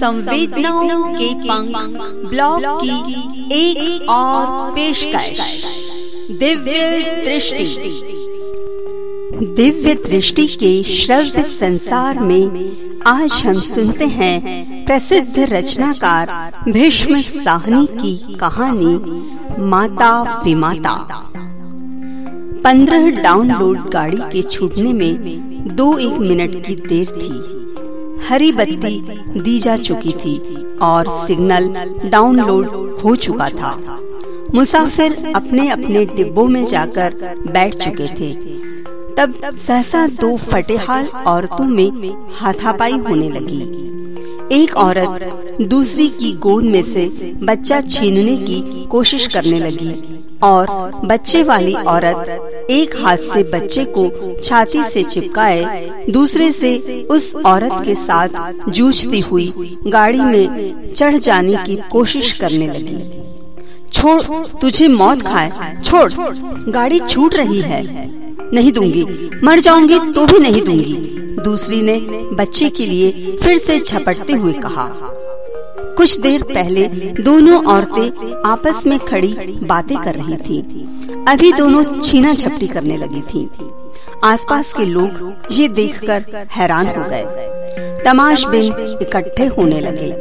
संवेदनाओं के पंख ब्लॉग की एक और पेशकश। दिव्य दृष्टि। दिव्य दृष्टि के श्रव्य संसार में आज हम सुनते हैं प्रसिद्ध रचनाकार भीष्म साहनी की कहानी माता विमाता। पंद्रह डाउनलोड गाड़ी के छूटने में दो एक मिनट की देर थी। हरी बत्ती दी जा चुकी थी और सिग्नल डाउनलोड हो चुका था। मुसाफिर अपने अपने डिब्बों में जाकर बैठ चुके थे। तब सहसा दो फटेहाल औरतों में हाथापाई होने लगी। एक औरत दूसरी की गोद में से बच्चा छीनने की कोशिश करने लगी और बच्चे वाली औरत एक हाथ से बच्चे को छाती से चिपकाए, दूसरे से उस औरत के साथ जूझती हुई गाड़ी में चढ़ जाने की कोशिश करने लगी। छोड़, तुझे मौत खाए, छोड़, गाड़ी छूट रही है। नहीं दूँगी, मर जाऊँगी तो भी नहीं दूँगी, दूसरी ने बच्चे के लिए फिर से झपटते हुए कहा। कुछ देर पहले दोनों औरतें आपस में खड़ी बातें कर रही थी। अभी दोनों छीना झपटी करने लगी थी। आसपास के लोग ये देखकर हैरान हो गए। तमाश बिन इकट्ठे होने लगे।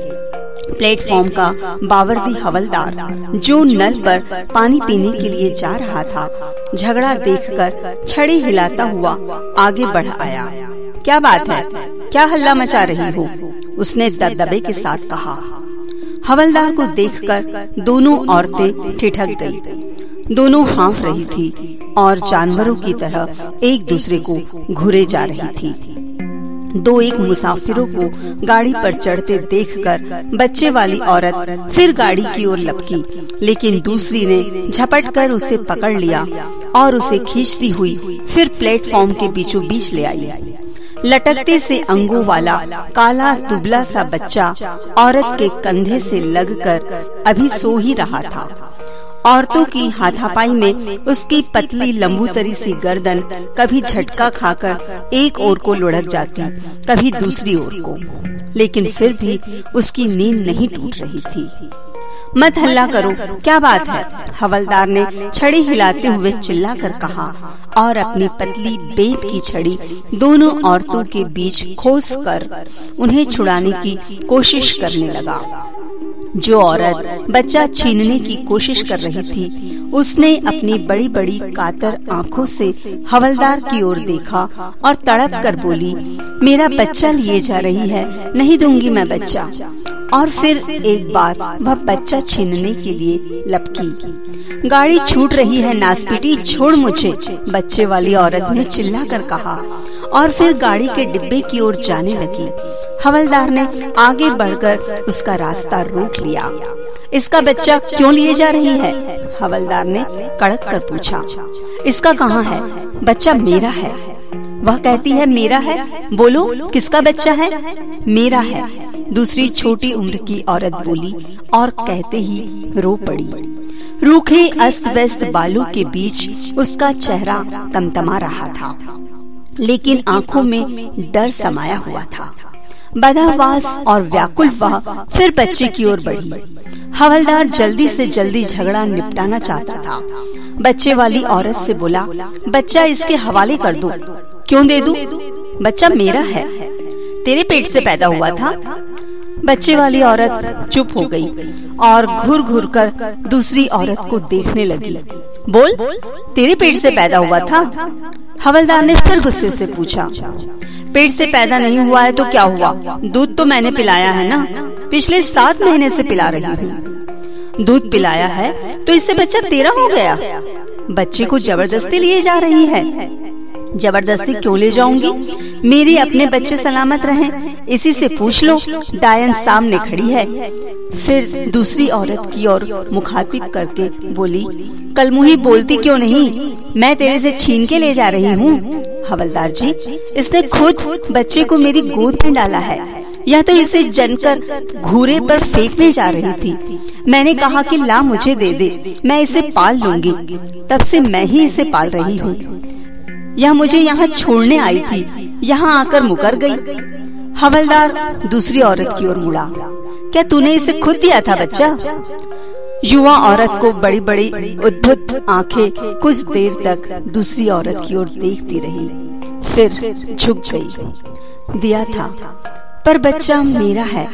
प्लेटफॉर्म का बावर्दी हवलदार, जो नल पर पानी पीने के लिए जा रहा था, झगड़ा देखकर छड़ी हिलाता हुआ आगे बढ़ आया। क्या बात है? क्या हल्ला मचा रही हो? उसने दबदबे के साथ कहा। हवलदार को देखकर दोनों औरतें ठिठक गईं। दोनों हाँफ रही थी और जानवरों की तरह एक दूसरे को घुरे जा रही थी। दो एक मुसाफिरों को गाड़ी पर चढ़ते देखकर बच्चे वाली औरत फिर गाड़ी की ओर लपकी, लेकिन दूसरी ने झपट कर उसे पकड़ लिया और उसे खींचती हुई फिर प्लेटफॉर्म के बीचों बीच ले आई। लटकते से अंगों वाला काला दुबला सा बच्चा औरत के कंधे से लगकर अभी सो ही रहा था। औरतों की हाथापाई में उसकी पतली लंबूतरी सी गर्दन कभी झटका खाकर एक ओर को लुढ़क जाती कभी दूसरी ओर को। लेकिन फिर भी उसकी नींद नहीं टूट रही थी। मत हल्ला करो क्या बात है? हवलदार ने छड़ी हिलाते हुए चिल्ला कर कहा और अपनी पतली बेत की छड़ी दोनों औरतों के बीच खोस कर उन्हें छुड़ाने की कोशिश करने लगा। जो औरत बच्चा छीनने की कोशिश कर रही थी, उसने अपनी बड़ी बड़ी कातर आँखों से हवलदार की ओर देखा और तड़प कर बोली, मेरा बच्चा लिए जा रही है, नहीं दूँगी मैं बच्चा। और फिर एक बार वह बच्चा छीनने के लिए लपकी। गाड़ी छूट रही है नासपीटी, छोड़ मुझे, बच्चे वाली औरत ने चिल्ला कर कहा। और फिर गाड़ी के डिब्बे की ओर जाने लगी। हवलदार ने आगे बढ़कर उसका रास्ता रोक लिया। इसका बच्चा क्यों लिए जा रही है? हवलदार ने कड़क कर पूछा। इसका कहाँ है? बच्चा मेरा है। वह कहती है, मेरा है। बोलो, किसका बच्चा है? मेरा है। दूसरी छोटी उम्र की औरत बोली और कहते ही रो पड़ी। रूखे अस्त व्यस्त बालों के बीच उसका चेहरा तमतमा रहा था, लेकिन आँखों में डर समाया हुआ था। बदावास और व्याकुल वह फिर बच्चे की ओर बढ़ी। हवलदार जल्दी से जल्दी झगड़ा निपटाना चाहता था। बच्चे वाली औरत से बोला, बच्चा, इसके हवाले कर दो। क्यों दे दू? बच्चा मेरा है। तेरे पेट से पैदा हुआ था। बच्चे वाली औरत चुप हो गई और घुर घुर कर दूसरी औरत को देखने लगी। बोल, तेरे पेट से पैदा हुआ था? हवलदार ने फिर गुस्से से पूछा। पेट से पैदा नहीं हुआ है तो क्या हुआ? दूध तो मैंने पिलाया है ना? पिछले सात महीने से पिला रही हूँ। दूध पिलाया है तो इससे बच्चा तेरा हो गया। बच्चे को ज़बरदस्ती लिए जा रही है। ज़बरदस्ती क्यों ले जाऊँगी? मेरे अपने बच्चे सलामत रहें। इसी से पूछ लो डायन सामने खड़ी है। फिर दूसरी औरत की ओर मुखातिब करके बोली कल मुही बोलती क्यों नहीं? मैं तेरे से छीन के ले जा रही हूँ। हवलदार जी इसने खुद बच्चे को मेरी गोद में डाला है। या तो इसे जनकर घूरे पर फेंकने जा रही थी। मैंने कहा कि ला मुझे दे दे मैं इसे पाल लूँगी। तब से मैं ही इसे पाल रही हूँ यह मुझे यहाँ छोड़ने आई थी, यहाँ आकर मुकर गई। हवलदार दूसरी औरत की ओर मुड़ा। क्या तूने इसे खुद दिया था बच्चा? युवा औरत को बड़ी बड़ी उद्भुत आँखें कुछ देर तक दूसरी औरत की ओर देखती रही, फिर झुक गई। दिया था, पर बच्चा मेरा है,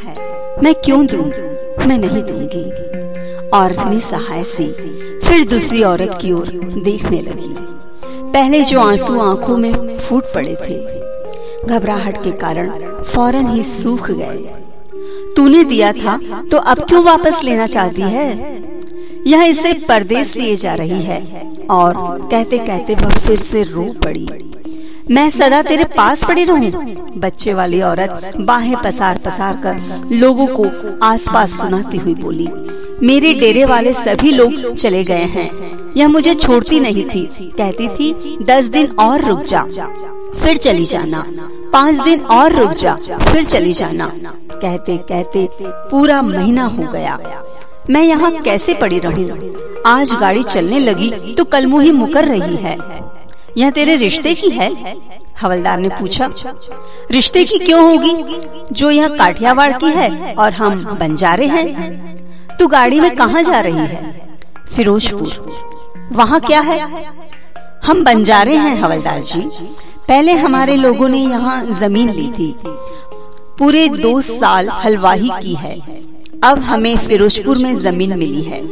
मैं क्यों दूँ? मैं नहीं दूँगी। और निसहाय से फिर दूसरी औरत की ओर देखने लगी। पहले जो आँसू आँखों में फूट पड़े थे, घबराहट के कारण फ़ौरन ही सूख गए। तूने दिया था तो अब क्यों वापस लेना चाहती है? यह इसे परदेश लिए जा रही है, और कहते कहते वह फिर से रो पड़ी। मैं सदा तेरे पास पड़ी रहूँ? बच्चे वाली औरत बाहें पसार पसार कर लोगों को आसपास सुनाती हुई बोली, मेरे डेरे वाले सभी लोग चले गए हैं। यह मुझे छोड़ती नहीं थी। कहती थी, दस दिन और रुक जा। फिर चली जाना। पाँच दिन और रुक जा। फिर चली जाना। कहते कहते, पूरा महीना हो गया। मैं यहाँ कैसे पड़ी रहूँ? आज गाड़ी चलने लगी तो कल मुही मुकर रही है। यह तेरे रिश्ते की है? हवलदार ने पूछा। रिश्ते की क्यों होगी? जो यह काठियावाड़ की है और हम बंजारे हैं। तू गाड़ी में कहाँ जा रही है? फिरोजपुर। वहाँ क्या है? हम बंजारे हैं, हवलदार जी। पहले हमारे लोगों ने यहाँ ज़मीन ली थी। पूरे दो साल हलवाही की है। अब हमें फिरोजपुर में ज़मीन मिली है।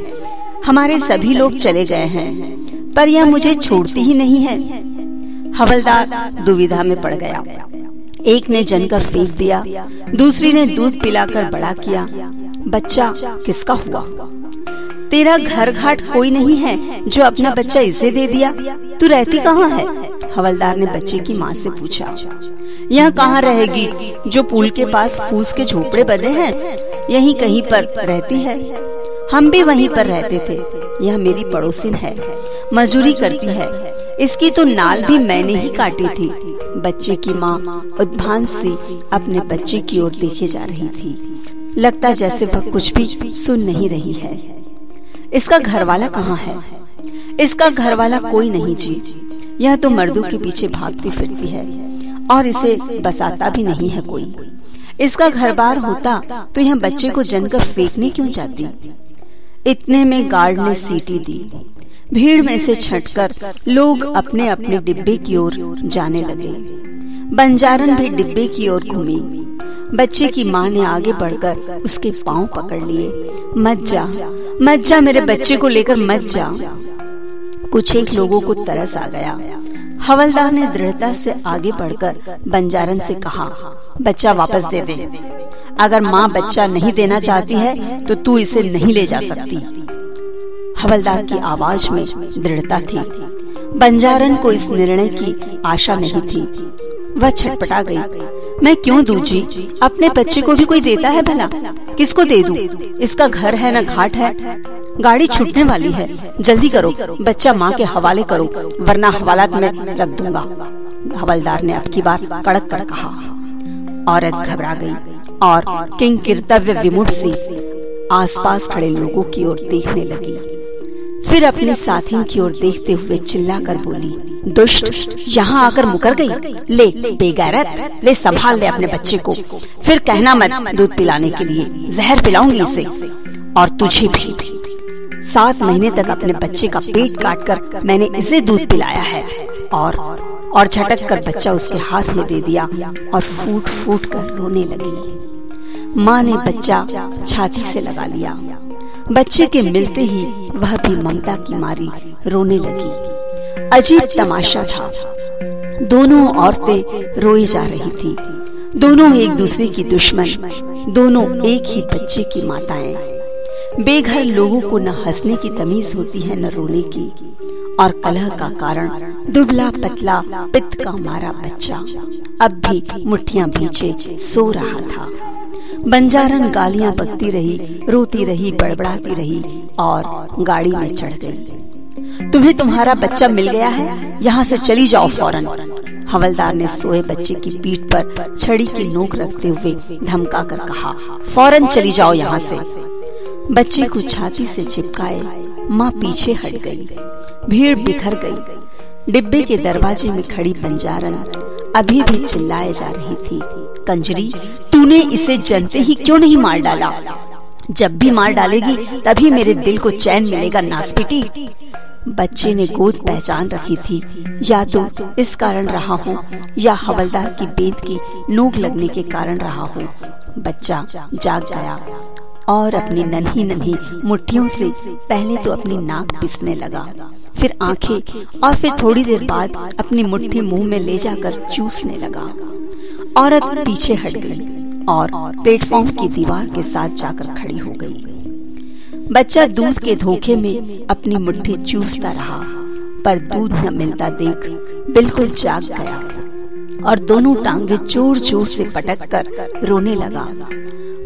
हमारे सभी लोग चले गए हैं। पर यह मुझे छोड़ती ही नहीं है। हवलदार दुविधा में पड़ गया। एक ने जनकर फेंक दिया। दूसरी ने दूध पिलाकर बड़ा किया। बच्चा किसका हुआ? तेरा घर घाट कोई नहीं है जो अपना बच्चा इसे दे दिया। तू रहती कहाँ है? हवलदार ने बच्चे की माँ से पूछा। यह कहाँ रहेगी जो पुल के पास फूस के झोपड़े बने हैं? यहीं कहीं पर रहती है। हम भी वहीं पर रहते थे। यह मेरी पड़ोसिन है। मजदूरी करती है। इसकी तो नाल भी मैंने ही काटी थी। बच्चे की माँ उद्भान से अपने बच्चे की ओर देखे जा रही थी। लगता जैसे वह कुछ भी सुन नहीं रही है। इसका घर वाला कहाँ है? इसका घर वाला कोई नहीं जी। यह तो मर्दों के पीछे भागती फिरती है और इसे बसाता भी नहीं है कोई। इसका घर बार होता तो यह बच्चे को जनकर फेंकने क्यों जाती? इतने में गार्ड ने सीटी दी। भीड़ में से छटकर लोग अपने अपने डिब्बे की ओर जाने लगे। बंजारन भी डिब्बे की ओर घूमी। बच्चे की माँ ने आगे बढ़कर उसके पाँव पकड़ लिए। मत जा मत जा मेरे बच्चे को लेकर मत जा। कुछ एक लोगों को तरस आ गया। हवलदार ने दृढ़ता से आगे बढ़कर बंजारन से कहा, बच्चा वापस दे दे। अगर माँ बच्चा नहीं देना चाहती है तो तू इसे नहीं ले जा सकती। हवलदार की आवाज़ में दृढ़ता थी। बंजारन को इस निर्णय की आशा नहीं थी। वह छटपटा गई। मैं क्यों दू जी? अपने बच्चे को भी कोई देता है भला? किसको दे दू? इसका घर है न घाट है? गाड़ी छूटने वाली है। जल्दी करो। बच्चा माँ के हवाले करो। वरना हवालात में रख दूँगा। हवलदार ने अब की बार कड़क कर कहा। औरत घबरा गई और किंग कर्तव्य विमुट से आसपास खड़े लोगों की ओर देखने लगी। फिर अपने साथियों की ओर देखते हुए चिल्लाकर बोली, दुष्ट, यहाँ आकर मुकर गई? ले, बेगैरत, ले संभाल ले अपने बच्चे को। फिर कहना मत, दूध पिलाने के लिए, जहर पिलाऊँगी इसे। और तुझे भी। सात महीने तक अपने बच्चे का पेट काट कर मैंने इसे दूध पिलाया है। और और झटक कर बच्चा उसके हाथ में दे दिया और फूट फूट कर रोने लगी। माँ ने बच्चा छाती से लगा लिया। बच्चे के मिलते ही वह भी ममता की मारी रोने लगी। अजीब तमाशा था। दोनों औरतें रोई जा रही थी। दोनों एक दूसरे की दुश्मन, दोनों एक ही बच्चे की माताएँ। बेघर लोगों को न हंसने की तमीज होती है, न रोने की। और कलह का कारण, दुबला पतला पित्त का मारा बच्चा। अब भी मुठ्ठियाँ बीचे सो रहा था। बंजारन गालियाँ बकती रही, रोती रही, बड़बड़ाती रही और गाड़ी में चढ़ गई। तुम्हें तुम्हारा बच्चा मिल गया है? यहाँ से चली जाओ फ़ौरन। हवलदार ने सोए बच्चे की पीठ पर छड़ी की नोक रखते हुए धमका कर कहा, फ़ौरन चली जाओ यहाँ से। बच्चे को छाती से चिपकाए, माँ पीछे हट गई। भीड़ बिखर गई। डिब्बे के दरवाजे में खड़ी बंजारन अभी भी चिल्लाए जा रही थी। कंजरी तूने इसे जनते ही क्यों नहीं मार डाला? जब भी मार डालेगी तभी मेरे दिल को चैन मिलेगा नासपिटी। बच्चे ने गोद पहचान रखी थी। या तो इस कारण रहा हो या हवलदार की बेंत की नोक लगने के कारण रहा हो। बच्चा जाग गया। और अपनी नन्ही नन्ही मुट्ठियों से पहले तो अपनी नाक पिसने लगा। फिर आँखें और फिर थोड़ी देर बाद अपनी मुट्ठी मुँह में ले जाकर चूसने लगा औरत पीछे हट गई और प्लेटफॉर्म की दीवार के साथ जाकर खड़ी हो गई। बच्चा दूध के धोखे में अपनी मुट्ठी चूसता रहा, पर दूध न मिलता देख बिल्कुल जाग गया और दोनों टांगे ज़ोर ज़ोर से पटक कर रोने लगा।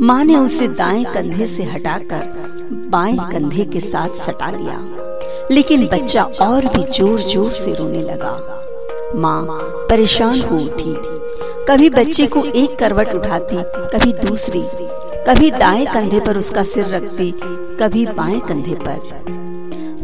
माँ ने उसे दाएँ कंधे से हटाकर बाएँ कंधे के साथ सटा लिया लेकिन बच्चा और भी ज़ोर ज़ोर से रोने लगा। माँ परेशान हो उठी। कभी बच्चे को एक करवट उठाती कभी दूसरी कभी दाएँ कंधे पर उसका सिर रखती कभी बाएँ कंधे पर।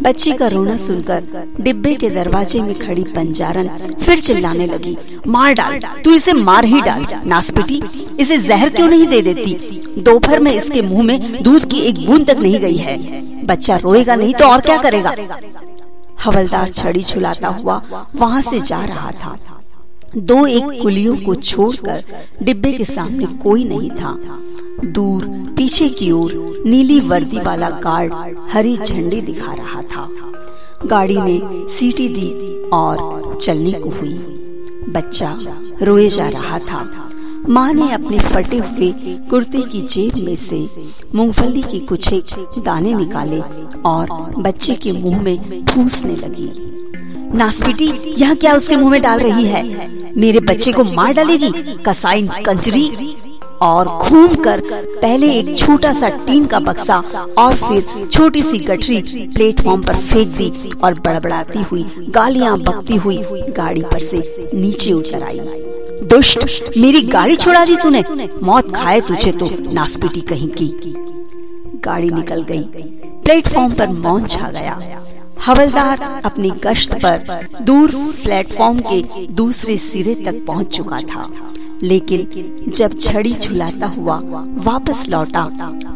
बच्ची का रोना सुनकर डिब्बे के दरवाजे में खड़ी पंजारन फिर चिल्लाने लगी मार डाल तू इसे मार ही डाल नासपिटी इसे जहर क्यों नहीं दे देती? दोपहर में इसके मुँह में दूध की एक बूंद तक नहीं गई है। बच्चा रोएगा नहीं तो और क्या करेगा? हवलदार छड़ी छुलाता हुआ वहाँ से जा रहा था। दो एक कुलियों को छोड़कर डिब्बे के सामने कोई नहीं था। दूर पीछे की ओर नीली वर्दी वाला गार्ड हरी झंडी दिखा रहा था। गाड़ी ने सीटी दी और चलने को हुई। बच्चा रोए जा रहा था। माँ ने अपने फटे हुए कुर्ते की जेब में से मूंगफली की कुछ दाने निकाले और बच्चे के मुँह में फूसने लगी। नासपिटी यह क्या उसके मुँह में डाल रही है? मेरे बच्चे को मार डालेगी? कसाई, कंजरी और घूम कर पहले एक छोटा सा टीन का बक्सा और फिर छोटी सी गठरी प्लेटफॉर्म पर फेंक दी और बड़बड़ाती हुई गालियाँ बकती हुई गाड़ी पर से नीचे उतर आई। दुष्ट, मेरी गाड़ी छुड़ा दी तूने। मौत खाए तुझे तो नासपीटी कहीं की। गाड़ी निकल गई। प्लेटफॉर्म पर मौन छा गया। हवलदार अपनी गश्त पर दूर प्लेटफॉर्म के दूसरे सिरे तक पहुँच चुका था। लेकिन जब छड़ी झुलाता हुआ वापस लौटा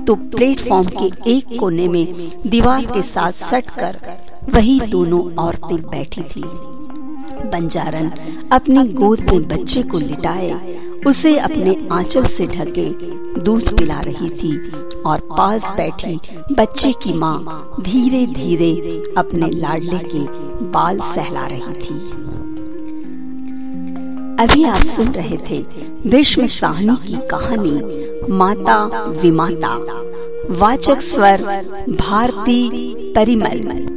तो प्लेटफॉर्म के एक कोने में दीवार के साथ सट कर वही दोनों औरतें बैठी थी। बंजारन अपनी गोद में बच्चे को लिटाए, उसे अपने आंचल से ढके दूध पिला रही थी। और पास बैठी बच्चे की माँ धीरे धीरे अपने लाडले के बाल सहला रही थी। अभी आप सुन रहे थे विश्व साहनी की कहानी माता विमाता, वाचक स्वर भारती परिमल।